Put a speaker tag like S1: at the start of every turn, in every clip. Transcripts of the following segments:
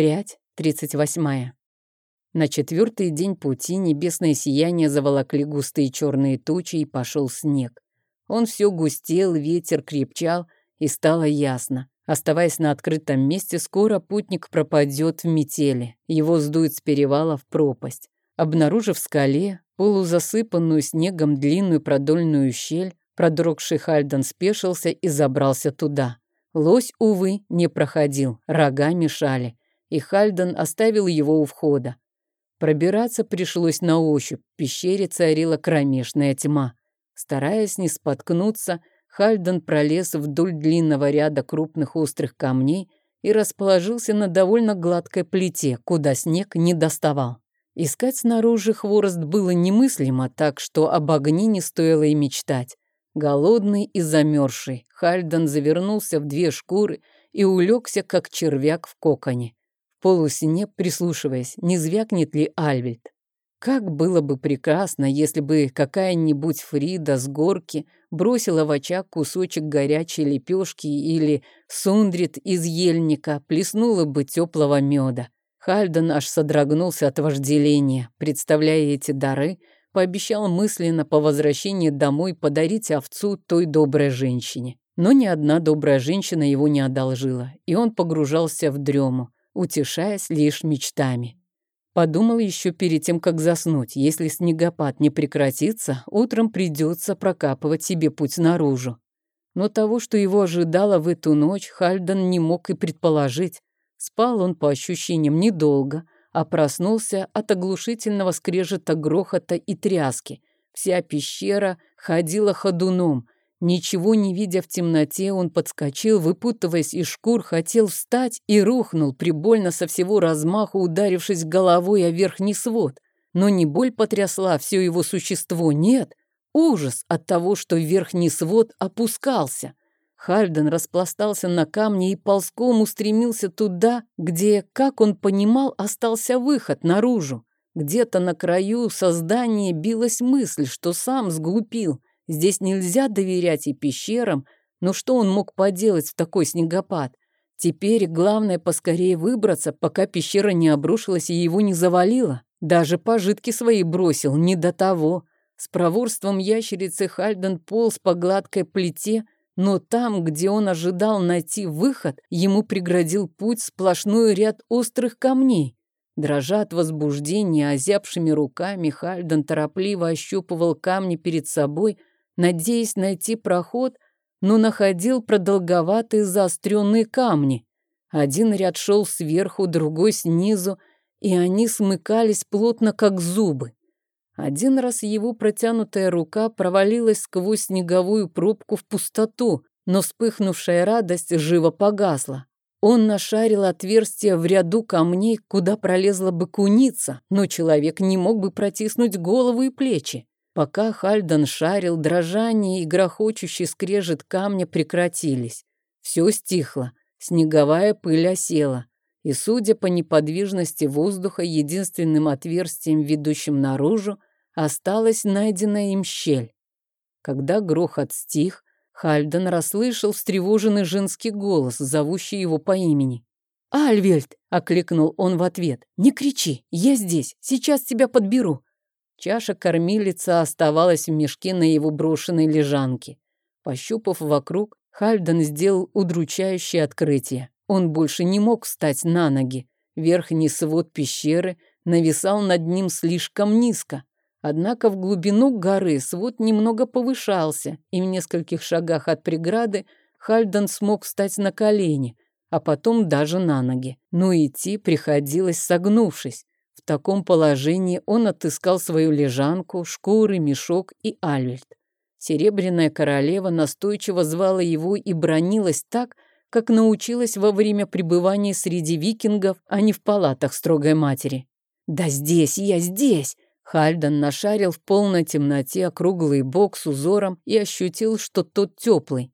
S1: Прядь, 38. На четвертый день пути небесное сияние заволокли густые черные тучи и пошел снег. Он все густел, ветер крепчал, и стало ясно. Оставаясь на открытом месте, скоро путник пропадет в метели. Его сдует с перевала в пропасть. Обнаружив в скале полузасыпанную снегом длинную продольную щель, продрогший Хальден спешился и забрался туда. Лось, увы, не проходил, рога мешали, и Хальден оставил его у входа. Пробираться пришлось на ощупь, в пещере царила кромешная тьма. Стараясь не споткнуться, Хальден пролез вдоль длинного ряда крупных острых камней и расположился на довольно гладкой плите, куда снег не доставал. Искать снаружи хворост было немыслимо, так что об огне не стоило и мечтать. Голодный и замерзший, Хальден завернулся в две шкуры и улегся, как червяк в коконе полусне прислушиваясь, не звякнет ли Альвельд. Как было бы прекрасно, если бы какая-нибудь Фрида с горки бросила в очаг кусочек горячей лепешки или сундрит из ельника плеснула бы теплого меда. Хальден аж содрогнулся от вожделения, представляя эти дары, пообещал мысленно по возвращении домой подарить овцу той доброй женщине. Но ни одна добрая женщина его не одолжила, и он погружался в дрему утешаясь лишь мечтами. Подумал еще перед тем, как заснуть. Если снегопад не прекратится, утром придется прокапывать себе путь наружу. Но того, что его ожидало в эту ночь, Хальден не мог и предположить. Спал он, по ощущениям, недолго, а проснулся от оглушительного скрежета грохота и тряски. Вся пещера ходила ходуном, Ничего не видя в темноте, он подскочил, выпутываясь из шкур, хотел встать и рухнул, прибольно со всего размаху ударившись головой о верхний свод. Но не боль потрясла все его существо, нет. Ужас от того, что верхний свод опускался. Хальден распластался на камне и ползком устремился туда, где, как он понимал, остался выход наружу. Где-то на краю создания билась мысль, что сам сглупил – Здесь нельзя доверять и пещерам, но что он мог поделать в такой снегопад? Теперь главное поскорее выбраться, пока пещера не обрушилась и его не завалила. Даже пожитки свои бросил, не до того. С проворством ящерицы Хальден полз по гладкой плите, но там, где он ожидал найти выход, ему преградил путь сплошной ряд острых камней. Дрожа от возбуждения, озябшими руками, Хальден торопливо ощупывал камни перед собой, надеясь найти проход, но находил продолговатые заостренные камни. Один ряд шел сверху, другой снизу, и они смыкались плотно, как зубы. Один раз его протянутая рука провалилась сквозь снеговую пробку в пустоту, но вспыхнувшая радость живо погасла. Он нашарил отверстие в ряду камней, куда пролезла бы куница, но человек не мог бы протиснуть голову и плечи. Пока Хальден шарил, дрожание и грохочущий скрежет камня прекратились. Все стихло, снеговая пыль осела, и, судя по неподвижности воздуха, единственным отверстием, ведущим наружу, осталась найденная им щель. Когда грохот стих, Хальден расслышал встревоженный женский голос, зовущий его по имени. «Альвельд!» — окликнул он в ответ. «Не кричи! Я здесь! Сейчас тебя подберу! Чаша кормилица оставалась в мешке на его брошенной лежанке. Пощупав вокруг, Хальден сделал удручающее открытие. Он больше не мог встать на ноги. Верхний свод пещеры нависал над ним слишком низко. Однако в глубину горы свод немного повышался, и в нескольких шагах от преграды Хальден смог встать на колени, а потом даже на ноги. Но идти приходилось согнувшись. В таком положении он отыскал свою лежанку, шкуры, мешок и Альвельд. Серебряная королева настойчиво звала его и бронилась так, как научилась во время пребывания среди викингов, а не в палатах строгой матери. «Да здесь, я здесь!» Хальдан нашарил в полной темноте округлый бок с узором и ощутил, что тот теплый.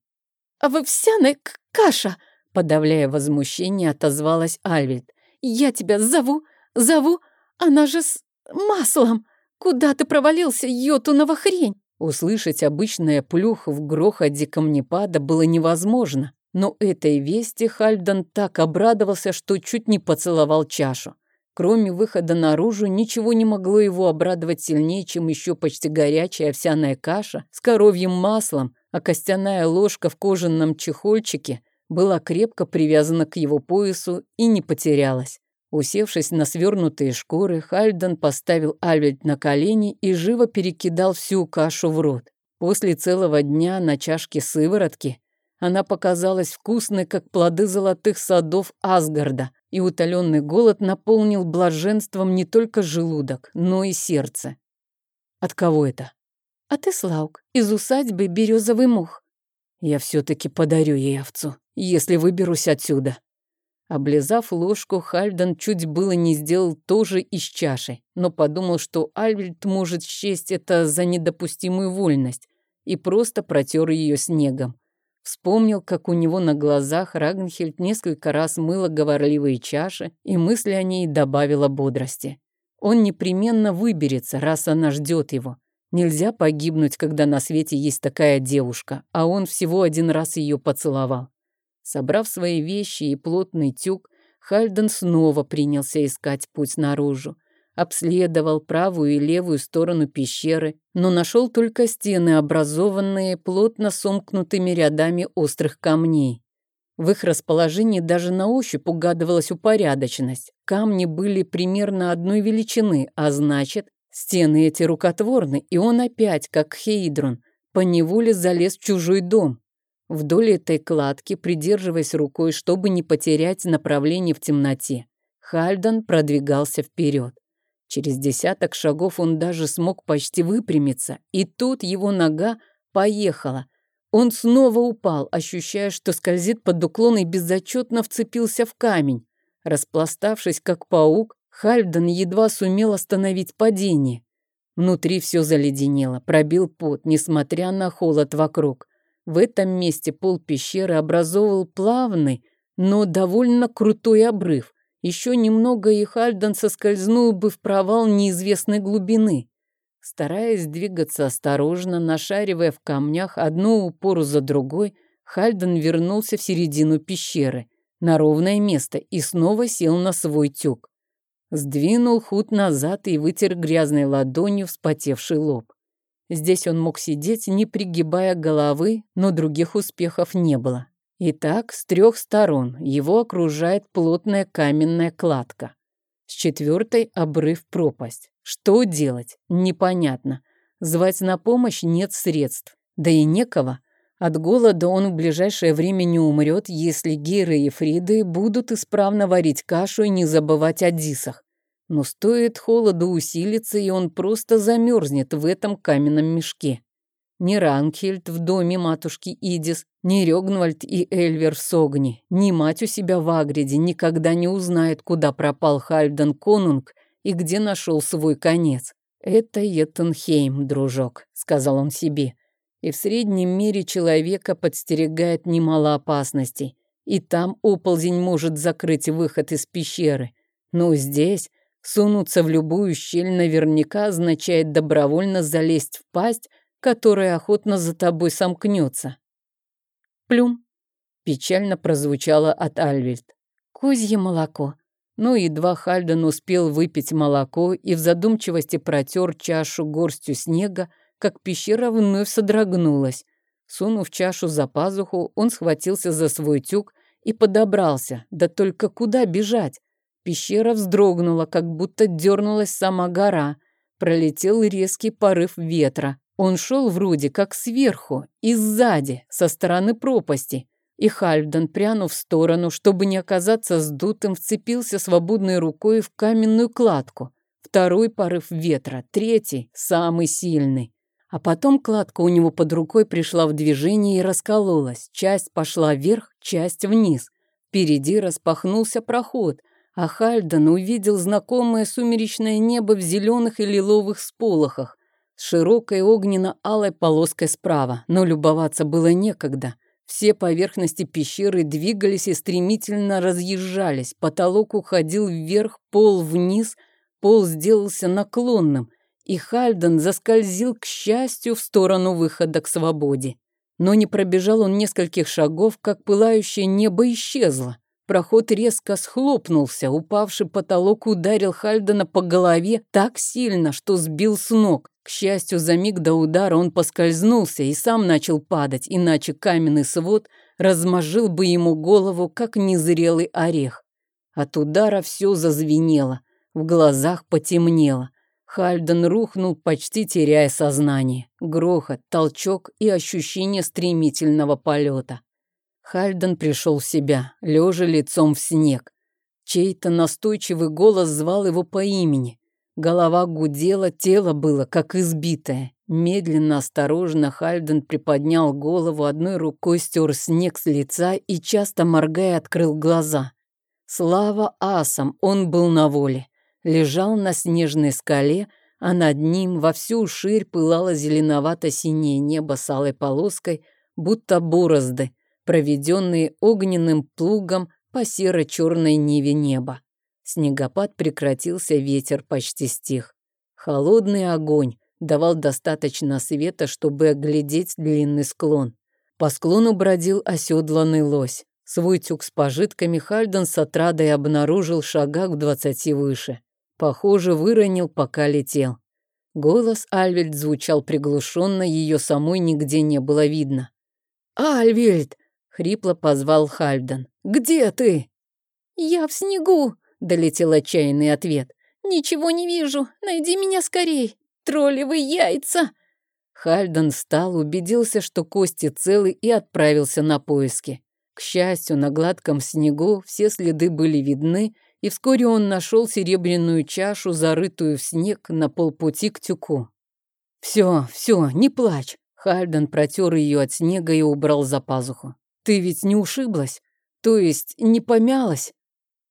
S1: «А вы овсяная каша!» Подавляя возмущение, отозвалась Альвельд. «Я тебя зову, зову, она же с маслом! Куда ты провалился, йотунова хрень?» Услышать обычное плюх в грохоте камнепада было невозможно, Но этой вести Хальден так обрадовался, что чуть не поцеловал чашу. Кроме выхода наружу, ничего не могло его обрадовать сильнее, чем еще почти горячая овсяная каша с коровьим маслом, а костяная ложка в кожаном чехольчике была крепко привязана к его поясу и не потерялась. Усевшись на свернутые шкуры, Хальден поставил Альвельд на колени и живо перекидал всю кашу в рот. После целого дня на чашке сыворотки она показалась вкусной, как плоды золотых садов Асгарда, и утоленный голод наполнил блаженством не только желудок, но и сердце. От кого это? От Ислаук, из усадьбы Березовый мух. Я все-таки подарю ей овцу, если выберусь отсюда. Облизав ложку, Хальден чуть было не сделал тоже из чаши, но подумал, что Альвельд может счесть это за недопустимую вольность и просто протер ее снегом. Вспомнил, как у него на глазах Рагнхельд несколько раз мыла говорливые чаши, и мысли о ней добавила бодрости. Он непременно выберется, раз она ждет его. Нельзя погибнуть, когда на свете есть такая девушка, а он всего один раз ее поцеловал. Собрав свои вещи и плотный тюк, Хальден снова принялся искать путь наружу. Обследовал правую и левую сторону пещеры, но нашел только стены, образованные плотно сомкнутыми рядами острых камней. В их расположении даже на ощупь угадывалась упорядоченность. Камни были примерно одной величины, а значит, стены эти рукотворны, и он опять, как Хейдрон, поневоле залез в чужой дом. Вдоль этой кладки, придерживаясь рукой, чтобы не потерять направление в темноте, Хальдан продвигался вперед. Через десяток шагов он даже смог почти выпрямиться, и тут его нога поехала. Он снова упал, ощущая, что скользит под уклон и безотчетно вцепился в камень. Распластавшись, как паук, Хальдан едва сумел остановить падение. Внутри все заледенело, пробил пот, несмотря на холод вокруг. В этом месте пол пещеры образовывал плавный, но довольно крутой обрыв. Еще немного, и Хальден соскользнул бы в провал неизвестной глубины. Стараясь двигаться осторожно, нашаривая в камнях одну упору за другой, Хальден вернулся в середину пещеры, на ровное место, и снова сел на свой тюк. Сдвинул худ назад и вытер грязной ладонью вспотевший лоб. Здесь он мог сидеть, не пригибая головы, но других успехов не было. Итак, с трех сторон его окружает плотная каменная кладка. С четвертой обрыв пропасть. Что делать? Непонятно. Звать на помощь нет средств. Да и некого. От голода он в ближайшее время не умрет, если Геры и Фриды будут исправно варить кашу и не забывать о дисах. Но стоит холоду усилиться, и он просто замерзнет в этом каменном мешке. Ни Ранкхельд в доме матушки Идис, ни Рёгнвальд и Эльвер в Согне, ни мать у себя в Агриде никогда не узнает, куда пропал Хальден Конунг и где нашел свой конец. «Это Йеттенхейм, дружок», — сказал он себе. «И в среднем мире человека подстерегает немало опасностей, и там оползень может закрыть выход из пещеры. Но здесь Сунуться в любую щель наверняка означает добровольно залезть в пасть, которая охотно за тобой сомкнется. Плюм. Печально прозвучало от Альвельд. Козье молоко. Но едва Хальден успел выпить молоко и в задумчивости протер чашу горстью снега, как пещера вновь содрогнулась. Сунув чашу за пазуху, он схватился за свой тюк и подобрался. Да только куда бежать? Пещера вздрогнула, как будто дернулась сама гора. Пролетел резкий порыв ветра. Он шел вроде как сверху и сзади, со стороны пропасти. И Хальфдан, прянув в сторону, чтобы не оказаться сдутым, вцепился свободной рукой в каменную кладку. Второй порыв ветра, третий, самый сильный. А потом кладка у него под рукой пришла в движение и раскололась. Часть пошла вверх, часть вниз. Впереди распахнулся проход — а Хальден увидел знакомое сумеречное небо в зеленых и лиловых сполохах с широкой огненно-алой полоской справа, но любоваться было некогда. Все поверхности пещеры двигались и стремительно разъезжались, потолок уходил вверх, пол вниз, пол сделался наклонным, и Хальден заскользил, к счастью, в сторону выхода к свободе. Но не пробежал он нескольких шагов, как пылающее небо исчезло. Проход резко схлопнулся, упавший потолок ударил Хальдена по голове так сильно, что сбил с ног. К счастью, за миг до удара он поскользнулся и сам начал падать, иначе каменный свод размозжил бы ему голову, как незрелый орех. От удара все зазвенело, в глазах потемнело. Хальден рухнул, почти теряя сознание. Грохот, толчок и ощущение стремительного полета. Хальден пришел в себя, лежа лицом в снег. Чей-то настойчивый голос звал его по имени. Голова гудела, тело было как избитое. Медленно, осторожно Хальден приподнял голову, одной рукой стер снег с лица и, часто моргая, открыл глаза. Слава асам, он был на воле лежал на снежной скале, а над ним во всю ширь пылало зеленовато-синее небо с алой полоской, будто борозды, проведенные огненным плугом по серо-черной ниве неба. Снегопад прекратился, ветер почти стих. Холодный огонь давал достаточно света, чтобы оглядеть длинный склон. По склону бродил оседланный лось. Свой тюк с пожитками Хальден с отрадой обнаружил шагах в двадцати выше. Похоже, выронил, пока летел. Голос Альвельд звучал приглушенно, ее самой нигде не было видно. «Альвельд!» — хрипло позвал Хальден. «Где ты?»
S2: «Я в снегу!» — долетел отчаянный ответ. «Ничего не вижу! Найди меня скорей! Троллевые яйца!»
S1: Хальден встал, убедился, что кости целы, и отправился на поиски. К счастью, на гладком снегу все следы были видны, и вскоре он нашел серебряную чашу, зарытую в снег на полпути к тюку. «Все, все, не плачь!» Хальден протер ее от снега и убрал за пазуху. «Ты ведь не ушиблась? То есть не помялась?»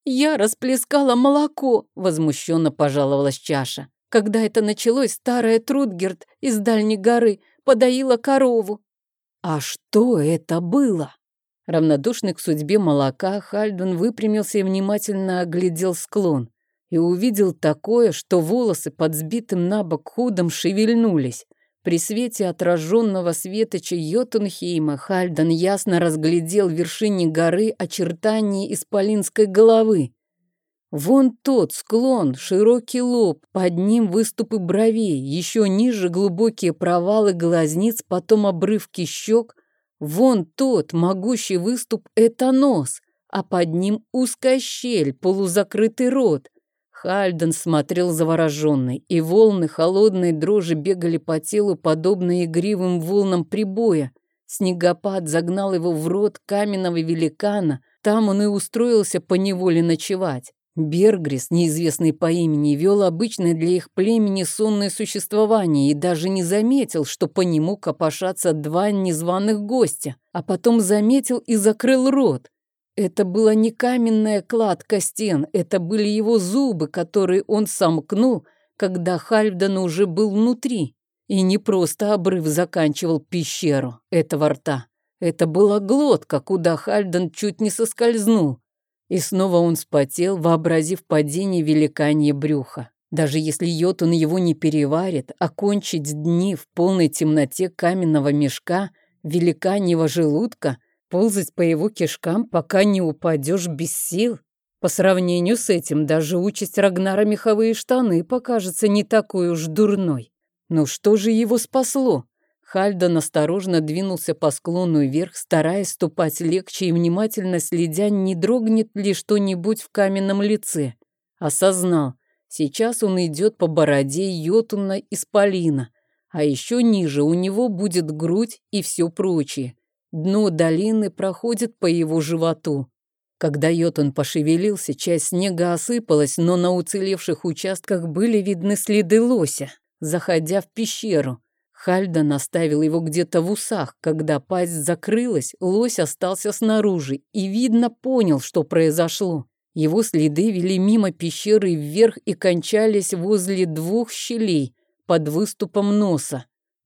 S2: «Я расплескала молоко!» — возмущенно пожаловалась чаша. «Когда это началось, старая Трудгерт из Дальней горы подоила корову».
S1: «А что это было?» Равнодушный к судьбе молока, Хальден выпрямился и внимательно оглядел склон. И увидел такое, что волосы под сбитым на бок худом шевельнулись. При свете отраженного светоча Йотунхейма Хальден ясно разглядел в вершине горы очертания исполинской головы. Вон тот склон, широкий лоб, под ним выступы бровей, еще ниже глубокие провалы глазниц, потом обрывки щек — Вон тот могучий выступ — это нос, а под ним узкая щель, полузакрытый рот. Хальден смотрел завороженный, и волны холодной дрожи бегали по телу, подобно игривым волнам прибоя. Снегопад загнал его в рот каменного великана, там он и устроился поневоле ночевать. Бергрис, неизвестный по имени, вел обычное для их племени сонное существование и даже не заметил, что по нему копошатся два незваных гостя, а потом заметил и закрыл рот. Это была не каменная кладка стен, это были его зубы, которые он сомкнул, когда Хальфдан уже был внутри. И не просто обрыв заканчивал пещеру этого рта. Это была глотка, куда Хальфдан чуть не соскользнул. И снова он спотел, вообразив падение великанье брюха. Даже если Йотун его не переварит, окончить дни в полной темноте каменного мешка, великаньего желудка, ползать по его кишкам, пока не упадешь без сил. По сравнению с этим, даже участь Рагнара меховые штаны покажется не такой уж дурной. Но что же его спасло? Хальдон осторожно двинулся по склону вверх, стараясь ступать легче и внимательно следя, не дрогнет ли что-нибудь в каменном лице. Осознал, сейчас он идет по бороде Йотуна Исполина, а еще ниже у него будет грудь и все прочее. Дно долины проходит по его животу. Когда Йотун пошевелился, часть снега осыпалась, но на уцелевших участках были видны следы лося, заходя в пещеру. Хальда наставил его где-то в усах. Когда пасть закрылась, лось остался снаружи и, видно, понял, что произошло. Его следы вели мимо пещеры вверх и кончались возле двух щелей под выступом носа.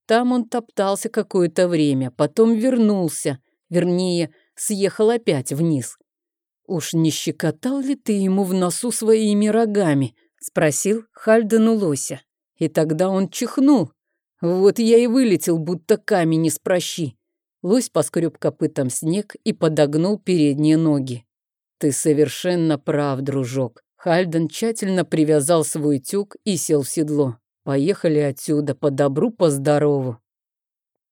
S1: Там он топтался какое-то время, потом вернулся, вернее, съехал опять вниз. «Уж не щекотал ли ты ему в носу своими рогами?» — спросил Хальден у лося. И тогда он чихнул, вот я и вылетел, будто камень из прощи. Лось поскреб копытом снег и подогнул передние ноги. «Ты совершенно прав, дружок». Хальден тщательно привязал свой тюк и сел в седло. «Поехали отсюда, по добру, по здорову».